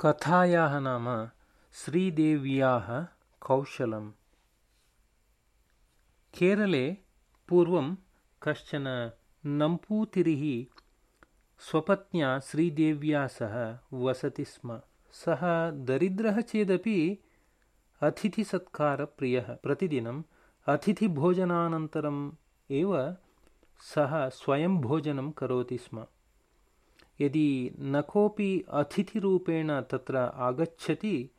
कथायाः नाम श्रीदेव्याः कौशलम्। केरले पूर्वं कश्चन नम्पूतिरिः स्वपत्न्या श्रीदेव्या सह वसति स्म। सः दरिद्रः चेदपि अतिथिसत्कारप्रियः। प्रतिदिनम् अतिथिभोजनानन्तरम् एव सः स्वयं भोजनं करोति स्म यदि न कोऽपि अतिथिरूपेण तत्र आगच्छति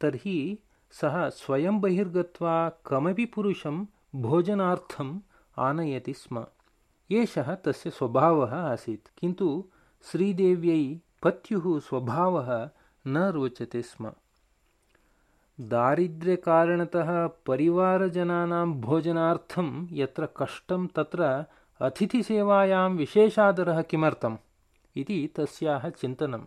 तर्हि सः स्वयं बहिर्गत्वा कमपि पुरुषं भोजनार्थम् आनयति स्म। एषः तस्य स्वभावः आसीत् किन्तु श्रीदेव्यै पत्युः स्वभावः न रोचते स्म। दारिद्र्यकारणतः परिवारजनानां भोजनार्थं यत्र कष्टं तत्र अतिथिसेवायां विशेषादरः किमर्थम् इति तस्याः चिन्तनम्।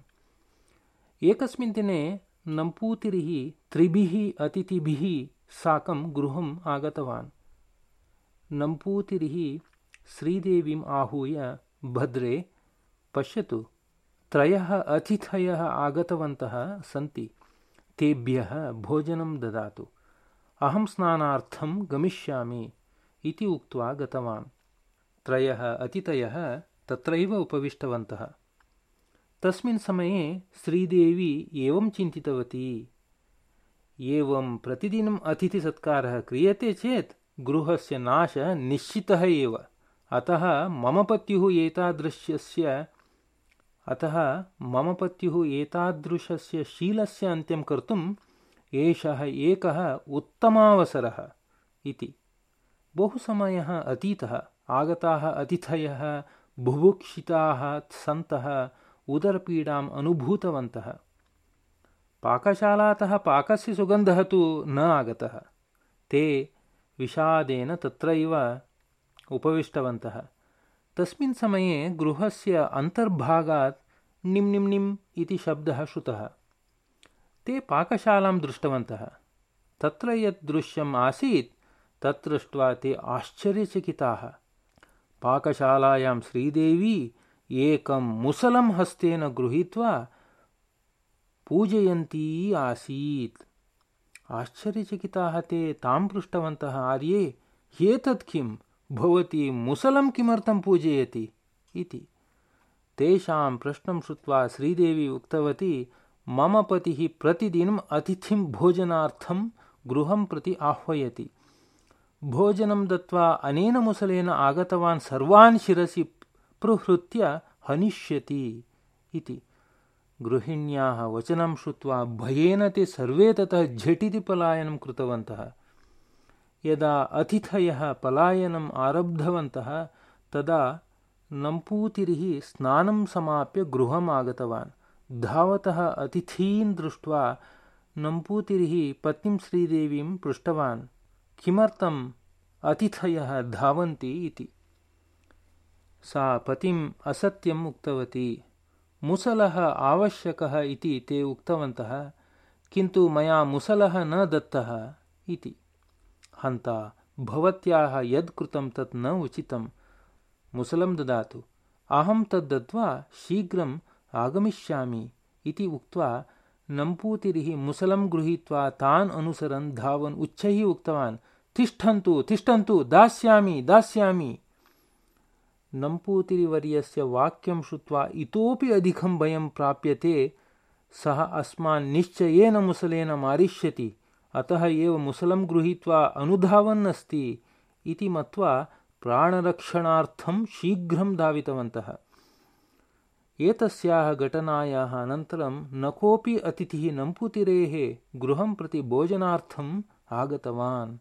एकस्मिन् दिने नम्पूतिरिः त्रिभिः अतिथिभिः साकं गृहम् आगतवान्। नम्पूतिरिः श्रीदेवीम् आहूय भद्रे पश्यतु त्रयः अतिथयः आगतवन्तः सन्ति तेभ्यः भोजनं ददातु। अहं स्नानार्थं गमिष्यामि इति उक्त्वा गतवान्। त्रयः अतिथयः तत्रैव उपविष्टवन्तः तस्मिन् समये श्रीदेवी एवं चिन्तितवती। एवं प्रतिदिनम् अतिथिसत्कारः क्रियते चेत् गृहस्य नाशः निश्चितः एव। अतः मम पत्युः एतादृशस्य अतः मम पत्युः एतादृशस्य शीलस्य अन्त्यं कर्तुम् एषः एकः उत्तमावसरः इति। बहुसमयः अतीतः आगताः अतिथयः बुभुक्षिताः सन्तः उदरपीडाम् अनुभूतवन्तः। पाकशालातः पाकस्य सुगन्धः तु न आगतः। ते विषादेन तत्रैव उपविष्टवन्तः। तस्मिन् समये गृहस्य अन्तर्भागात् निम् निम् निम् इति शब्दः श्रुतः। ते पाकशालां दृष्टवन्तः। तत्र यत् दृश्यम् आसीत् तत् दृष्ट्वा ते आश्चर्यचकिताः। पाकशालायां श्रीदेवी एकं मुसलं हस्तेन गृहीत्वा पूजयन्ती आसीत्। आश्चर्यचकिताः ते तां पृष्टवन्तः आर्ये एतत् किं? भवती मुसलं किमर्थं पूजयति? इति। तेषां प्रश्नं श्रुत्वा श्रीदेवी उक्तवती मम पतिः प्रतिदिनम् अतिथिं भोजनार्थं गृहं प्रति आह्वयति। भोजनं दत्त्वा अनेन मुसलेन आगतवान् सर्वान् शिरसि प्रहृत्य हनिष्यति इति। गृहिण्याः वचनं श्रुत्वा भयेन ते सर्वे ततः झटिति पलायनं कृतवन्तः। यदा अतिथयः पलायनम् आरब्धवन्तः तदा नम्पूतिरिः स्नानं समाप्य गृहम् आगतवान्। धावतः अतिथीन् दृष्ट्वा नम्पूतिरिः पत्नीं श्रीदेवीं पृष्टवान्। किमर्थम् अतिथयः धावन्ति इति सा पतिम् असत्यम् उक्तवती। मुसलः आवश्यकः इति ते उक्तवन्तः किन्तु मया मुसलः न दत्तः इति। हन्ता भवत्याः यद् कृतं तत् न उचितं मुसलं ददातु। अहं तद् शीघ्रम् आगमिष्यामि इति उक्त्वा नम्पूतिरिः मुसलं गृहीत्वा तान् अनुसरन् धावन् उच्चैः उक्तवान् तिष्ठन्तु तिष्ठन्तु दास्यामि दास्यामि नम्पूतिरिवर्यस्य वाक्यं श्रुत्वा इतोपि अधिकं भयं प्राप्यते सः अस्मान् निश्चयेन मुसलेन मारिष्यति अतः एव मुसलं गृहीत्वा अनुधावन् अस्ति इति मत्वा प्राणरक्षणार्थं शीघ्रं धावितवन्तः। एतस्याः घटनायाः अनन्तरं न कोऽपि अतिथिः नम्पूतिरेः गृहं प्रति भोजनार्थम् आगतवान्